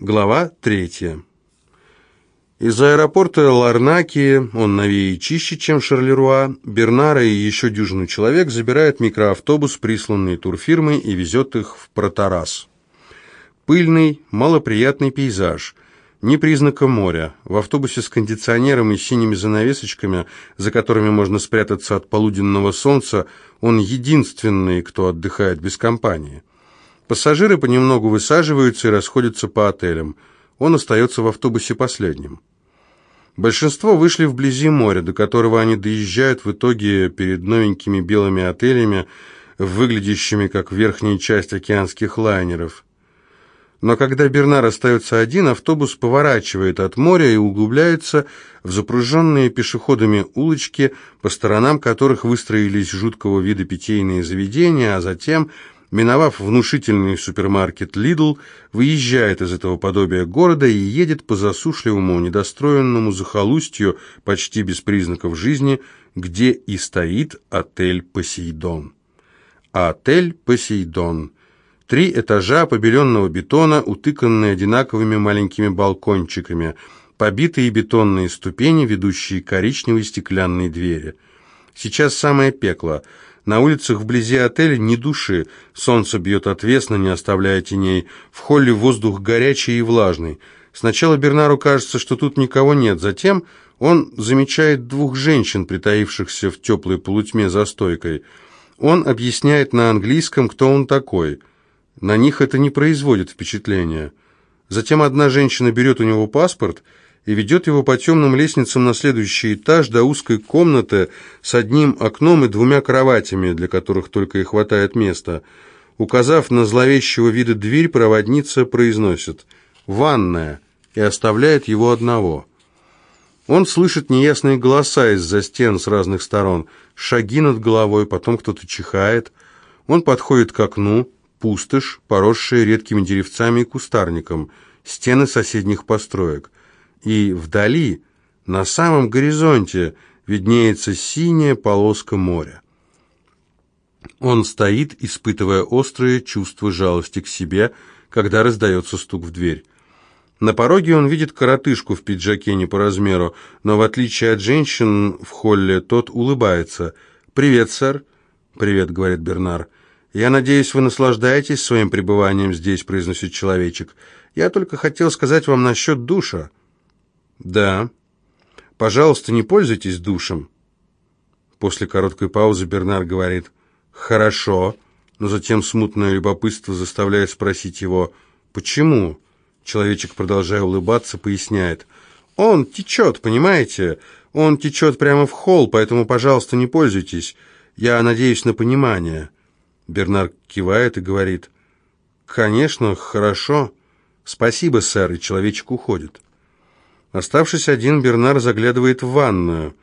Глава третья. Из аэропорта Ларнаки, он новее и чище, чем Шарлеруа, Бернара и еще дюжину человек забирает микроавтобус, присланный турфирмой, и везет их в Протарас. Пыльный, малоприятный пейзаж, ни признака моря. В автобусе с кондиционером и синими занавесочками, за которыми можно спрятаться от полуденного солнца, он единственный, кто отдыхает без компании. Пассажиры понемногу высаживаются и расходятся по отелям. Он остается в автобусе последним. Большинство вышли вблизи моря, до которого они доезжают в итоге перед новенькими белыми отелями, выглядящими как верхняя часть океанских лайнеров. Но когда Бернар остается один, автобус поворачивает от моря и углубляется в запруженные пешеходами улочки, по сторонам которых выстроились жуткого вида питейные заведения, а затем миновав внушительный супермаркет «Лидл», выезжает из этого подобия города и едет по засушливому, недостроенному захолустью, почти без признаков жизни, где и стоит отель «Посейдон». Отель «Посейдон». Три этажа побеленного бетона, утыканные одинаковыми маленькими балкончиками, побитые бетонные ступени, ведущие к коричневой стеклянной двери. Сейчас самое пекло – на улицах вблизи отеля ни души, солнце бьет отвесно, не оставляя теней, в холле воздух горячий и влажный. Сначала Бернару кажется, что тут никого нет, затем он замечает двух женщин, притаившихся в теплой полутьме за стойкой. Он объясняет на английском, кто он такой. На них это не производит впечатления. Затем одна женщина берет у него паспорт – и ведет его по темным лестницам на следующий этаж до узкой комнаты с одним окном и двумя кроватями, для которых только и хватает места. Указав на зловещего вида дверь, проводница произносит «Ванная» и оставляет его одного. Он слышит неясные голоса из-за стен с разных сторон, шаги над головой, потом кто-то чихает. Он подходит к окну, пустошь, поросшая редкими деревцами и кустарником, стены соседних построек – и вдали, на самом горизонте, виднеется синяя полоска моря. Он стоит, испытывая острое чувство жалости к себе, когда раздается стук в дверь. На пороге он видит коротышку в пиджаке не по размеру, но в отличие от женщин в холле, тот улыбается. «Привет, сэр». «Привет», — говорит Бернар. «Я надеюсь, вы наслаждаетесь своим пребыванием здесь», — произносит человечек. «Я только хотел сказать вам насчет душа». «Да. Пожалуйста, не пользуйтесь душем». После короткой паузы Бернар говорит «Хорошо», но затем смутное любопытство заставляет спросить его «Почему?» Человечек, продолжая улыбаться, поясняет «Он течет, понимаете? Он течет прямо в холл, поэтому, пожалуйста, не пользуйтесь. Я надеюсь на понимание». Бернар кивает и говорит «Конечно, хорошо. Спасибо, сэр», и человечек уходит. Оставшись один, Бернар заглядывает в ванную.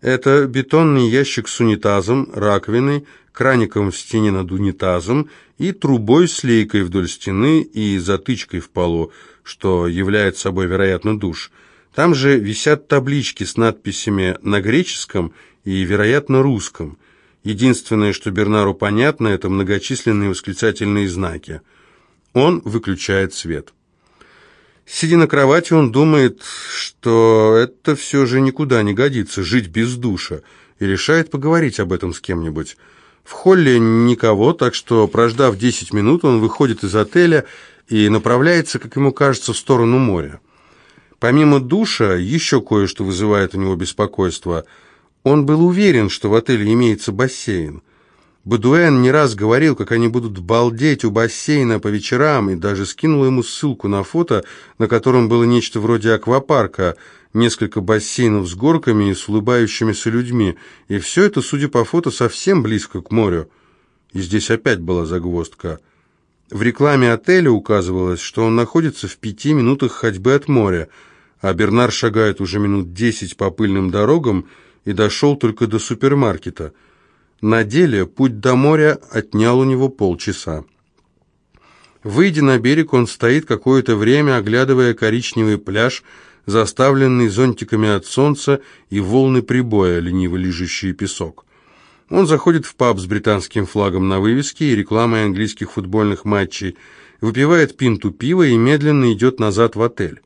Это бетонный ящик с унитазом, раковиной, краником в стене над унитазом и трубой с лейкой вдоль стены и затычкой в полу, что является собой, вероятно, душ. Там же висят таблички с надписями на греческом и, вероятно, русском. Единственное, что Бернару понятно, это многочисленные восклицательные знаки. Он выключает свет. Сидя на кровати, он думает, что это все же никуда не годится, жить без душа, и решает поговорить об этом с кем-нибудь. В холле никого, так что, прождав 10 минут, он выходит из отеля и направляется, как ему кажется, в сторону моря. Помимо душа, еще кое-что вызывает у него беспокойство. Он был уверен, что в отеле имеется бассейн. Бадуэн не раз говорил, как они будут балдеть у бассейна по вечерам, и даже скинул ему ссылку на фото, на котором было нечто вроде аквапарка, несколько бассейнов с горками и с улыбающимися людьми, и все это, судя по фото, совсем близко к морю. И здесь опять была загвоздка. В рекламе отеля указывалось, что он находится в пяти минутах ходьбы от моря, а Бернар шагает уже минут десять по пыльным дорогам и дошел только до супермаркета – на деле путь до моря отнял у него полчаса. Выйдя на берег, он стоит какое-то время, оглядывая коричневый пляж, заставленный зонтиками от солнца и волны прибоя, лениво лижущие песок. Он заходит в паб с британским флагом на вывеске и рекламой английских футбольных матчей. выпивает пинту пива и медленно идет назад в отель.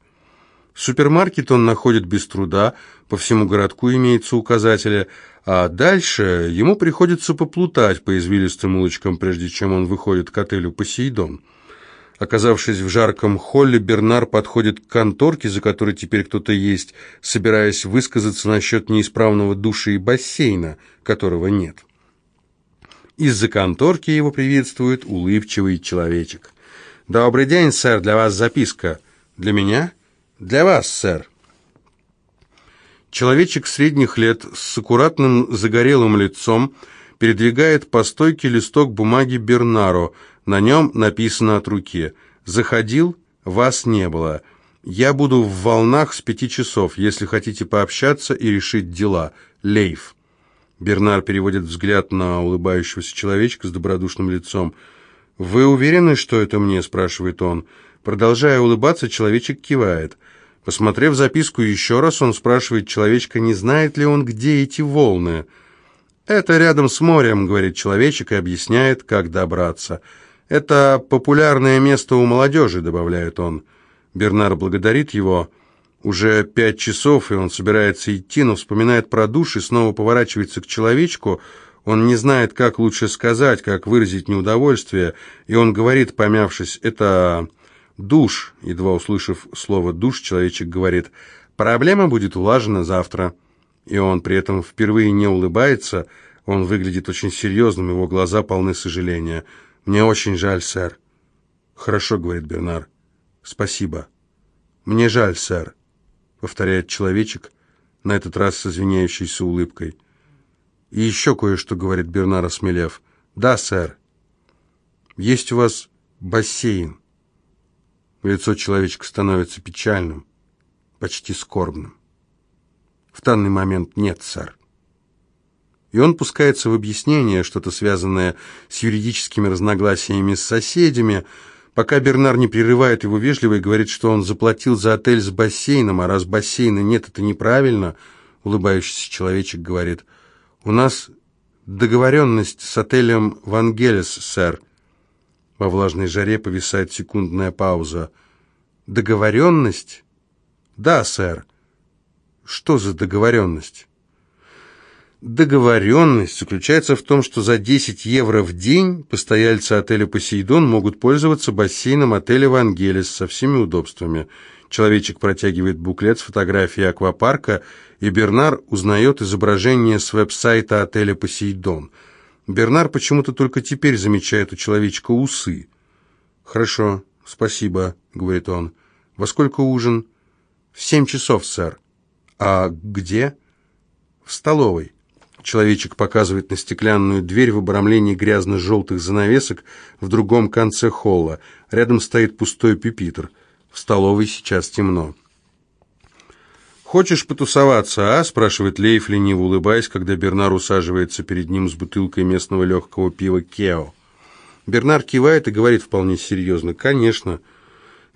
Супермаркет он находит без труда, по всему городку имеются указатели, а дальше ему приходится поплутать по извилистым улочкам, прежде чем он выходит к отелю «Посейдон». Оказавшись в жарком холле, Бернар подходит к конторке, за которой теперь кто-то есть, собираясь высказаться насчет неисправного душа и бассейна, которого нет. Из-за конторки его приветствует улыбчивый человечек. «Добрый день, сэр, для вас записка». «Для меня?» «Для вас, сэр». Человечек средних лет с аккуратным загорелым лицом передвигает по стойке листок бумаги Бернаро. На нем написано от руки «Заходил, вас не было. Я буду в волнах с пяти часов, если хотите пообщаться и решить дела. Лейф». Бернар переводит взгляд на улыбающегося человечка с добродушным лицом. «Вы уверены, что это мне?» – спрашивает он. Продолжая улыбаться, человечек кивает. Посмотрев записку еще раз, он спрашивает человечка, не знает ли он, где эти волны. «Это рядом с морем», — говорит человечек и объясняет, как добраться. «Это популярное место у молодежи», — добавляет он. Бернар благодарит его. Уже пять часов, и он собирается идти, но вспоминает про душ и снова поворачивается к человечку. Он не знает, как лучше сказать, как выразить неудовольствие, и он говорит, помявшись, «это душ». Едва услышав слово «душ», человечек говорит, «проблема будет улажена завтра» и он при этом впервые не улыбается, он выглядит очень серьезным, его глаза полны сожаления. «Мне очень жаль, сэр». «Хорошо», — говорит Бернар. «Спасибо». «Мне жаль, сэр», — повторяет человечек, на этот раз с извиняющейся улыбкой. «И еще кое-что», — говорит Бернар, осмелев. «Да, сэр». «Есть у вас бассейн?» Лицо человечка становится печальным, почти скорбным. В данный момент нет, сэр. И он пускается в объяснение, что-то связанное с юридическими разногласиями с соседями, пока Бернар не прерывает его вежливо и говорит, что он заплатил за отель с бассейном, а раз бассейна нет, это неправильно, улыбающийся человечек говорит, «У нас договоренность с отелем «Вангелес», сэр». Во влажной жаре повисает секундная пауза. «Договоренность?» «Да, сэр». Что за договоренность? Договоренность заключается в том, что за 10 евро в день постояльцы отеля «Посейдон» могут пользоваться бассейном отеля «Вангелис» со всеми удобствами. Человечек протягивает буклет с фотографией аквапарка, и Бернар узнает изображение с веб-сайта отеля «Посейдон». Бернар почему-то только теперь замечает у человечка усы. «Хорошо, спасибо», — говорит он. «Во сколько ужин?» «В семь часов, сэр». «А где?» «В столовой». Человечек показывает на стеклянную дверь в обрамлении грязно-желтых занавесок в другом конце холла. Рядом стоит пустой пюпитр. В столовой сейчас темно. «Хочешь потусоваться, а?» – спрашивает Лейф, лениво улыбаясь, когда Бернар усаживается перед ним с бутылкой местного легкого пива «Кео». Бернар кивает и говорит вполне серьезно. «Конечно».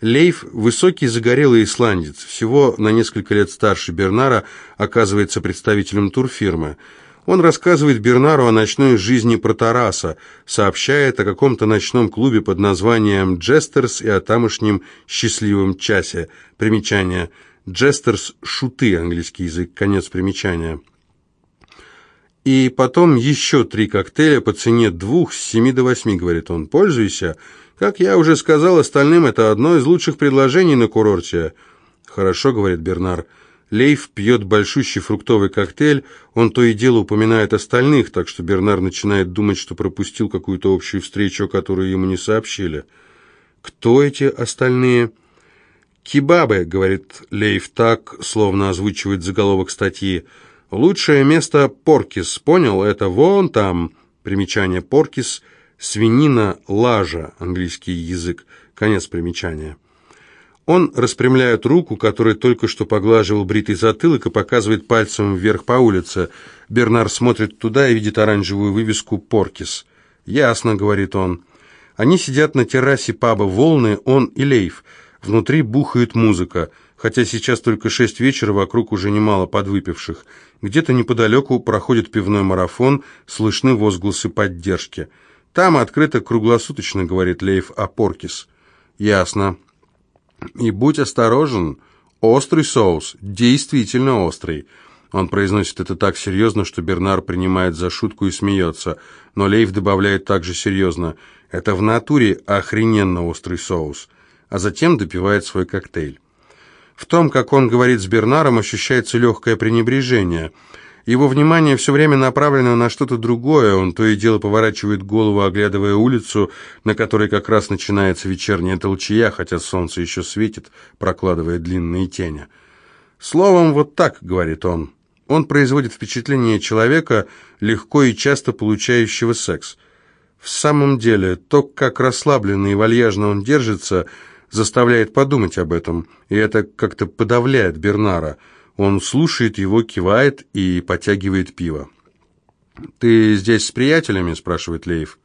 Лейф, высокий загорелый исландец, всего на несколько лет старше Бернара, оказывается представителем турфирмы. Он рассказывает Бернару о ночной жизни Протараса, сообщает о каком-то ночном клубе под названием «Джестерс» и о тамошнем «Счастливом часе». Примечание. «Джестерс» — шуты, английский язык, конец примечания. И потом еще три коктейля по цене двух с семи до восьми, говорит он. «Пользуйся». Как я уже сказал остальным, это одно из лучших предложений на курорте. Хорошо, говорит Бернар. Лейф пьет большущий фруктовый коктейль, он то и дело упоминает остальных, так что Бернар начинает думать, что пропустил какую-то общую встречу, которую ему не сообщили. Кто эти остальные? «Кебабы», — говорит Лейф так, словно озвучивает заголовок статьи. «Лучшее место Поркис, понял? Это вон там». Примечание Поркис — Свинина лажа, английский язык. Конец примечания. Он распрямляет руку, которой только что поглаживал бритый затылок, и показывает пальцем вверх по улице. Бернар смотрит туда и видит оранжевую вывеску «Поркис». «Ясно», — говорит он. Они сидят на террасе паба «Волны», он и Лейф. Внутри бухает музыка, хотя сейчас только шесть вечера, вокруг уже немало подвыпивших. Где-то неподалеку проходит пивной марафон, слышны возгласы поддержки. Там открыто круглосуточно, говорит Лейф Апоркис. «Ясно. И будь осторожен. Острый соус. Действительно острый». Он произносит это так серьезно, что Бернар принимает за шутку и смеется, но Лейв добавляет также серьезно. «Это в натуре охрененно острый соус», а затем допивает свой коктейль. В том, как он говорит с Бернаром, ощущается легкое пренебрежение – его внимание все время направлено на что-то другое, он то и дело поворачивает голову, оглядывая улицу, на которой как раз начинается вечерняя толчья, хотя солнце еще светит, прокладывая длинные тени. «Словом, вот так», — говорит он. Он производит впечатление человека, легко и часто получающего секс. В самом деле, то, как расслабленно и вальяжно он держится, заставляет подумать об этом, и это как-то подавляет Бернара — он слушает его, кивает и потягивает пиво. «Ты здесь с приятелями?» – спрашивает Лейв.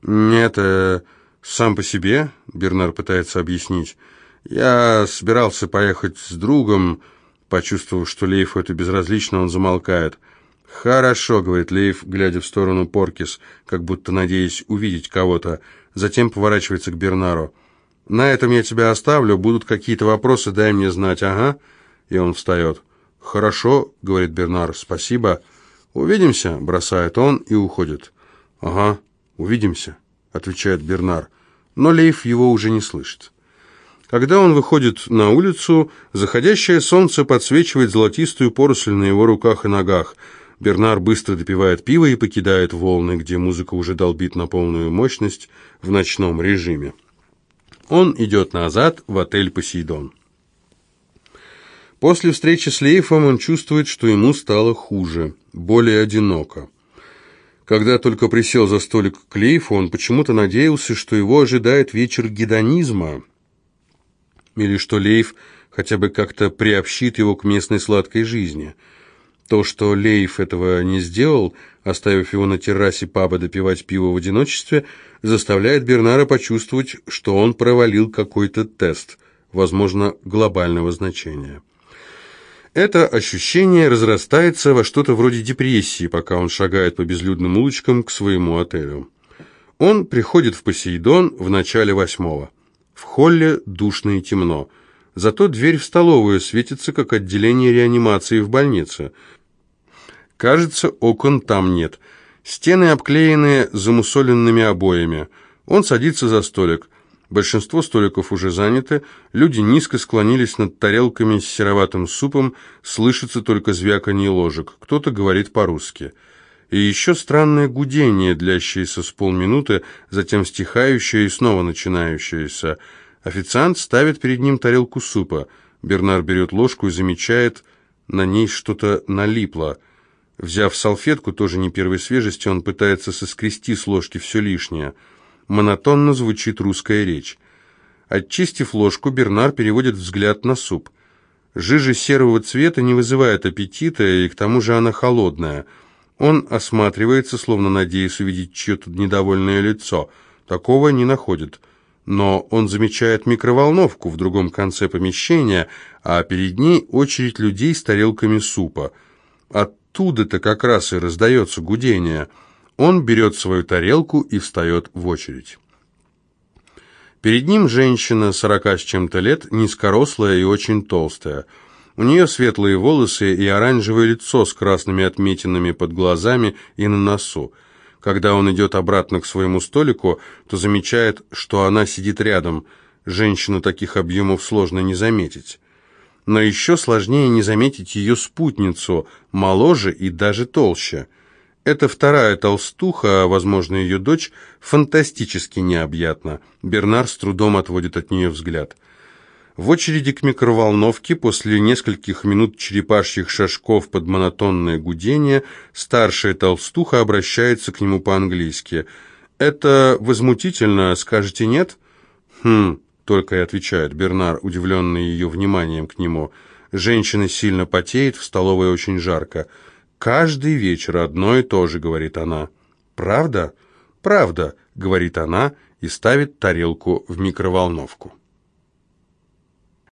«Нет, э, сам по себе», – Бернар пытается объяснить. «Я собирался поехать с другом». Почувствовав, что Лейфу это безразлично, он замолкает. «Хорошо», — говорит Лейф, глядя в сторону Поркис, как будто надеясь увидеть кого-то. Затем поворачивается к Бернару. «На этом я тебя оставлю. Будут какие-то вопросы, дай мне знать, ага?» и он встает. «Хорошо», — говорит Бернар, — «спасибо». «Увидимся», — бросает он и уходит. «Ага, увидимся», — отвечает Бернар, но Лейф его уже не слышит. Когда он выходит на улицу, заходящее солнце подсвечивает золотистую поросль на его руках и ногах. Бернар быстро допивает пиво и покидает волны, где музыка уже долбит на полную мощность в ночном режиме. Он идет назад в отель «Посейдон». После встречи с Лейфом он чувствует, что ему стало хуже, более одиноко. Когда только присел за столик к Лейфу, он почему-то надеялся, что его ожидает вечер гедонизма, или что Лейф хотя бы как-то приобщит его к местной сладкой жизни. То, что Лейф этого не сделал, оставив его на террасе паба допивать пиво в одиночестве, заставляет Бернара почувствовать, что он провалил какой-то тест, возможно, глобального значения. Это ощущение разрастается во что-то вроде депрессии, пока он шагает по безлюдным улочкам к своему отелю. Он приходит в Посейдон в начале восьмого. В холле душно и темно. Зато дверь в столовую светится, как отделение реанимации в больнице. Кажется, окон там нет. Стены обклеены замусоленными обоями. Он садится за столик – Большинство столиков уже заняты, люди низко склонились над тарелками с сероватым супом, слышится только звяканье ложек, кто-то говорит по-русски. И еще странное гудение, длящееся с полминуты, затем стихающее и снова начинающееся. Официант ставит перед ним тарелку супа. Бернар берет ложку и замечает, на ней что-то налипло. Взяв салфетку, тоже не первой свежести, он пытается соскрести с ложки все лишнее – монотонно звучит русская речь. Очистив ложку, Бернар переводит взгляд на суп. Жижа серого цвета не вызывает аппетита, и к тому же она холодная. Он осматривается, словно надеясь увидеть чье-то недовольное лицо. Такого не находит. Но он замечает микроволновку в другом конце помещения, а перед ней очередь людей с тарелками супа. Оттуда-то как раз и раздается гудение – он берет свою тарелку и встает в очередь. Перед ним женщина, сорока с чем-то лет, низкорослая и очень толстая. У нее светлые волосы и оранжевое лицо с красными отметинами под глазами и на носу. Когда он идет обратно к своему столику, то замечает, что она сидит рядом. Женщину таких объемов сложно не заметить. Но еще сложнее не заметить ее спутницу, моложе и даже толще – эта вторая толстуха, а, возможно, ее дочь, фантастически необъятна. Бернар с трудом отводит от нее взгляд. В очереди к микроволновке после нескольких минут черепашьих шажков под монотонное гудение старшая толстуха обращается к нему по-английски. «Это возмутительно, скажете нет?» «Хм», — только и отвечает Бернар, удивленный ее вниманием к нему. Женщина сильно потеет, в столовой очень жарко. «Каждый вечер одно и то же», — говорит она. «Правда?» «Правда», — говорит она и ставит тарелку в микроволновку.